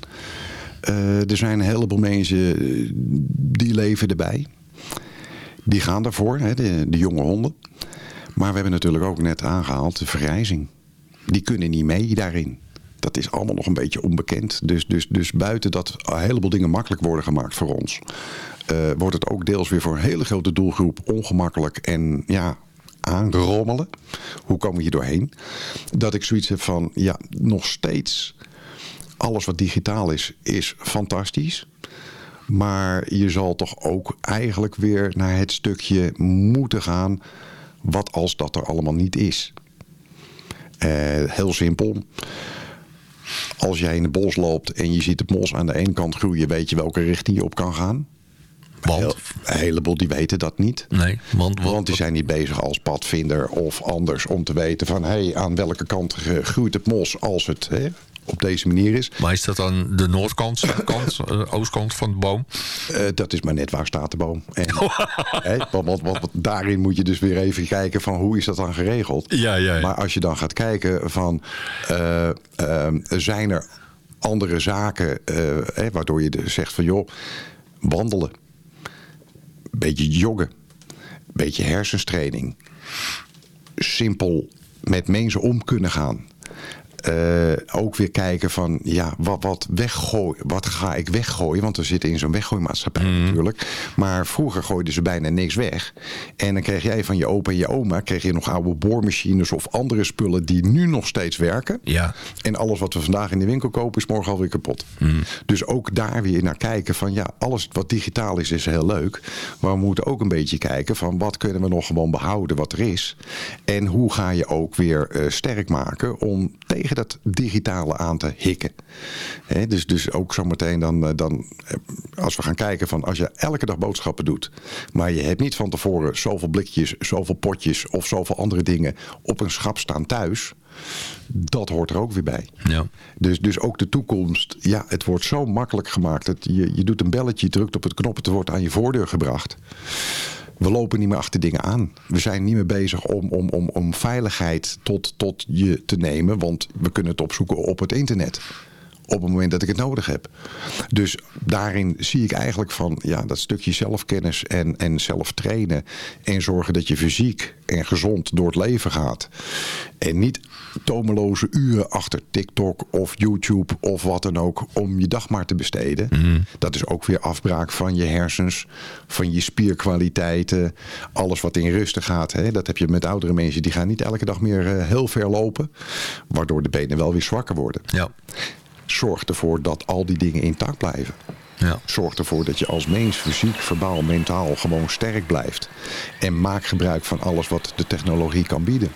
Eh, er zijn een heleboel mensen eh, die leven erbij. Die gaan daarvoor, hè, de, de jonge honden. Maar we hebben natuurlijk ook net aangehaald de vergrijzing. Die kunnen niet mee daarin. Dat is allemaal nog een beetje onbekend. Dus, dus, dus buiten dat een heleboel dingen makkelijk worden gemaakt voor ons... eh, wordt het ook deels weer voor een hele grote doelgroep ongemakkelijk en ja, aanrommelen. Hoe komen we hier doorheen? Dat ik zoiets heb van, ja, nog steeds alles wat digitaal is, is fantastisch. Maar je zal toch ook eigenlijk weer naar het stukje moeten gaan... wat als dat er allemaal niet is. Eh, heel simpel. Als jij in het bos loopt en je ziet het mos aan de ene kant groeien... weet je welke richting je op kan gaan. Want? Heel- Een heleboel die weten dat niet. Nee, want, want, Want die zijn niet bezig als padvinder of anders om te weten van... hé, hey, aan welke kant groeit het mos als het hè, op deze manier is. Maar is dat dan de noordkant, zuidkant, uh, oostkant van de boom? Uh, dat is maar net waar staat de boom. En, hè, want, want, want, daarin moet je dus weer even kijken van hoe is dat dan geregeld. Ja, ja, ja. Maar als je dan gaat kijken van uh, zijn er andere zaken hè, waardoor je dus zegt van joh, wandelen, beetje joggen, beetje hersenstraining, simpel met mensen om kunnen gaan. Uh, ook weer kijken van, ja, wat, wat, weggooi, wat ga ik weggooien? Want we zitten in zo'n weggooimaatschappij mm. natuurlijk. Maar vroeger gooiden ze bijna niks weg. En dan kreeg jij van je opa en je oma... kreeg je nog oude boormachines of andere spullen... die nu nog steeds werken. Ja. En alles wat we vandaag in de winkel kopen... is morgen alweer kapot. Mm. Dus ook daar weer naar kijken van... ja, alles wat digitaal is, is heel leuk. Maar we moeten ook een beetje kijken van... wat kunnen we nog gewoon behouden wat er is? En hoe ga je ook weer uh, sterk maken... om tegen dat digitale aan te hikken. He, dus, dus ook zometeen dan, dan, als we gaan kijken van als je elke dag boodschappen doet, maar je hebt niet van tevoren zoveel blikjes, zoveel potjes of zoveel andere dingen op een schap staan thuis. Dat hoort er ook weer bij. Ja. Dus, dus ook de toekomst. Ja, het wordt zo makkelijk gemaakt. Dat je, je doet een belletje, je drukt op het knop, het wordt aan je voordeur gebracht we lopen niet meer achter dingen aan. We zijn niet meer bezig om, om, om, om veiligheid tot, tot je te nemen. Want we kunnen het opzoeken op het internet. Op het moment dat ik het nodig heb. Dus daarin zie ik eigenlijk van ja, dat stukje zelfkennis en, en zelf trainen. En zorgen dat je fysiek en gezond door het leven gaat. En niet tomeloze uren achter TikTok of YouTube of wat dan ook om je dag maar te besteden. Mm. Dat is ook weer afbraak van je hersens, van je spierkwaliteiten, alles wat in rusten gaat. Hè. Dat heb je met oudere mensen, die gaan niet elke dag meer uh, heel ver lopen, waardoor de benen wel weer zwakker worden. Ja. Zorg ervoor dat al die dingen intact blijven. Ja. Zorg ervoor dat je als mens fysiek, verbaal, mentaal gewoon sterk blijft. En maak gebruik van alles wat de technologie kan bieden.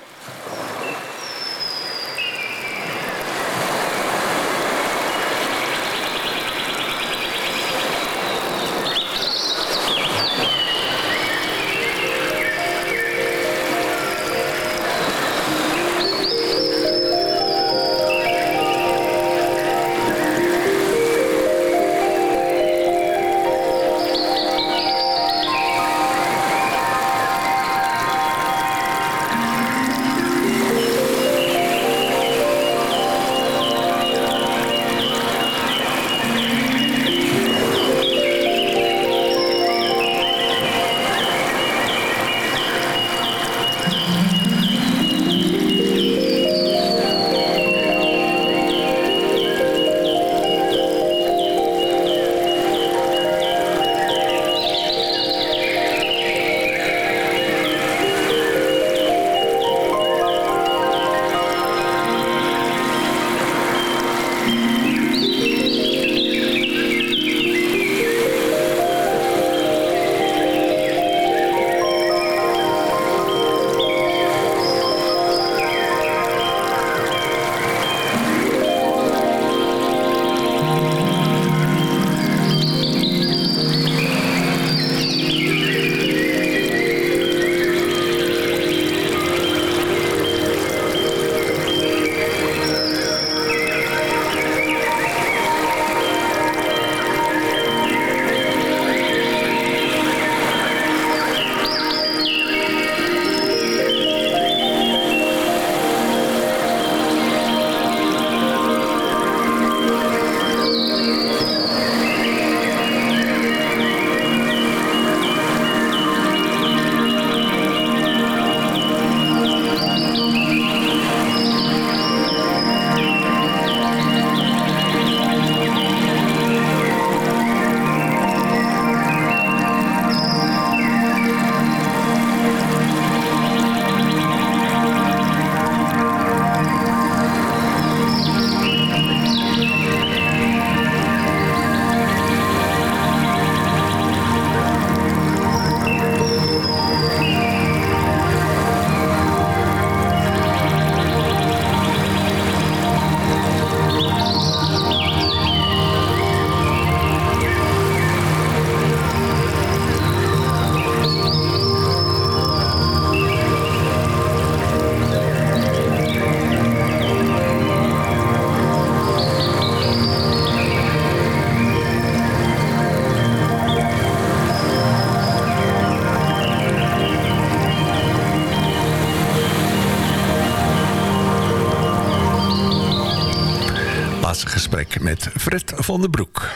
Met Fred van den Broek.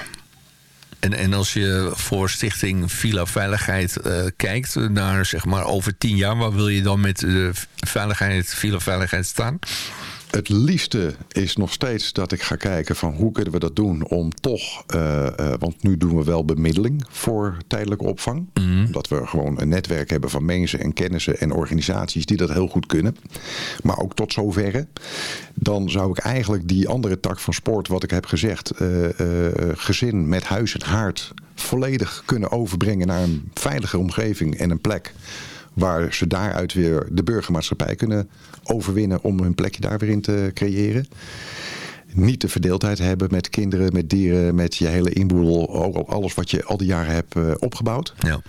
En, en als je voor Stichting Villa Veiligheid uh, kijkt naar zeg maar over tien jaar, waar wil je dan met de veiligheid, Villa Veiligheid staan? Het liefste is nog steeds dat ik ga kijken van hoe kunnen we dat doen om toch, uh, uh, want nu doen we wel bemiddeling voor tijdelijke opvang. Mm. Omdat we gewoon een netwerk hebben van mensen en kennissen en organisaties die dat heel goed kunnen. Maar ook tot zoverre. Dan zou ik eigenlijk die andere tak van sport, wat ik heb gezegd, uh, gezin met huis en haard, volledig kunnen overbrengen naar een veilige omgeving en een plek waar ze daaruit weer de burgermaatschappij kunnen overwinnen om hun plekje daar weer in te creëren. Niet de verdeeldheid hebben met kinderen, met dieren, met je hele inboedel, alles wat je al die jaren hebt uh, opgebouwd. Ja.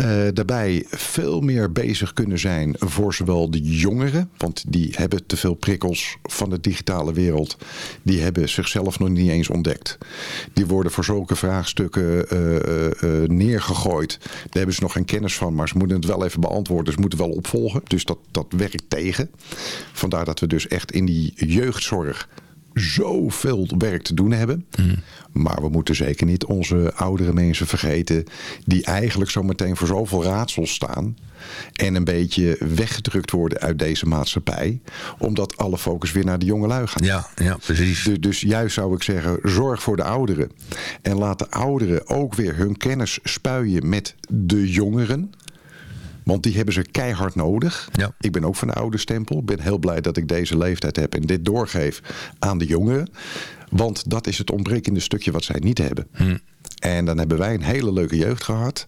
Uh, daarbij veel meer bezig kunnen zijn voor zowel de jongeren, want die hebben te veel prikkels van de digitale wereld. Die hebben zichzelf nog niet eens ontdekt. Die worden voor zulke vraagstukken uh, neergegooid. Daar hebben ze nog geen kennis van, maar ze moeten het wel even beantwoorden. Ze moeten wel opvolgen, dus dat, dat werkt tegen. Vandaar dat we dus echt in die jeugdzorg zoveel werk te doen hebben. Mm. Maar we moeten zeker niet onze oudere mensen vergeten... die eigenlijk zo meteen voor zoveel raadsels staan... en een beetje weggedrukt worden uit deze maatschappij... omdat alle focus weer naar de jonge lui gaat. Ja, ja precies. Dus, dus juist zou ik zeggen, zorg voor de ouderen. En laat de ouderen ook weer hun kennis spuien met de jongeren... Want die hebben ze keihard nodig. Ja. Ik ben ook van de oude stempel. Ik ben heel blij dat ik deze leeftijd heb en dit doorgeef aan de jongeren. Want dat is het ontbrekende stukje wat zij niet hebben. Hm. En dan hebben wij een hele leuke jeugd gehad.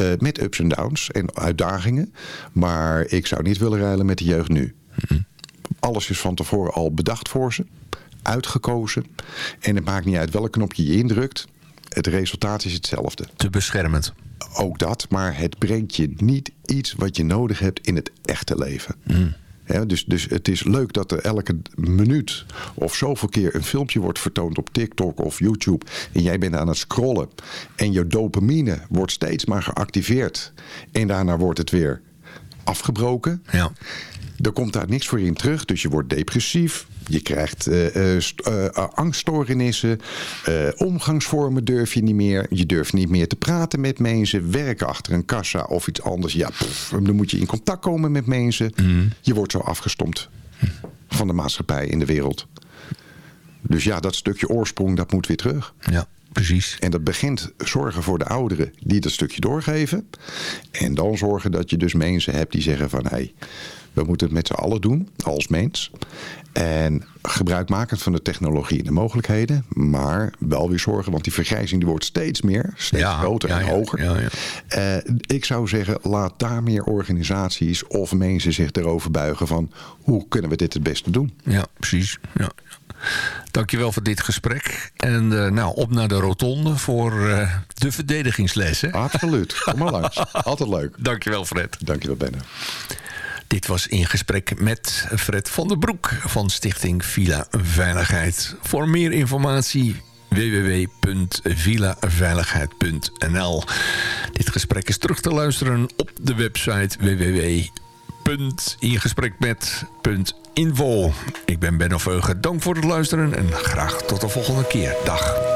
Uh, met ups en downs en uitdagingen. Maar ik zou niet willen ruilen met de jeugd nu. Hm. Alles is van tevoren al bedacht voor ze. Uitgekozen. En het maakt niet uit welk knopje je indrukt. Het resultaat is hetzelfde. Te beschermend. Ook dat, maar het brengt je niet iets wat je nodig hebt in het echte leven. Mm. Ja, dus, dus het is leuk dat er elke minuut of zoveel keer een filmpje wordt vertoond op TikTok of YouTube. En jij bent aan het scrollen. En je dopamine wordt steeds maar geactiveerd. En daarna wordt het weer afgebroken. Ja. Er komt daar niks voor in terug, dus je wordt depressief. Je krijgt uh, uh, uh, angststoornissen. omgangsvormen durf je niet meer. Je durft niet meer te praten met mensen. Werken achter een kassa of iets anders. Ja, pff, dan moet je in contact komen met mensen. Mm. Je wordt zo afgestompt van de maatschappij in de wereld. Dus ja, dat stukje oorsprong, dat moet weer terug. Ja, precies. En dat begint zorgen voor de ouderen die dat stukje doorgeven. En dan zorgen dat je dus mensen hebt die zeggen van... Hey, we moeten het met z'n allen doen, als mens. En gebruikmakend van de technologie en de mogelijkheden. Maar wel weer zorgen, want die vergrijzing die wordt steeds meer. Steeds ja, groter ja, en ja, hoger. Ja, uh, ik zou zeggen, laat daar meer organisaties of mensen zich erover buigen van... hoe kunnen we dit het beste doen? Ja, precies. Ja. Dankjewel voor dit gesprek. En uh, nou, op naar de rotonde voor uh, de verdedigingsles. Hè? Absoluut. Kom maar langs. Altijd leuk. Dankjewel Fred. Dankjewel Benne. Dit was in gesprek met Fred van der Broek van Stichting Villa Veiligheid. Voor meer informatie www.villaveiligheid.nl Dit gesprek is terug te luisteren op de website www.ingesprekmet.info. Ik ben Benno Veugen. Dank voor het luisteren en graag tot de volgende keer. Dag.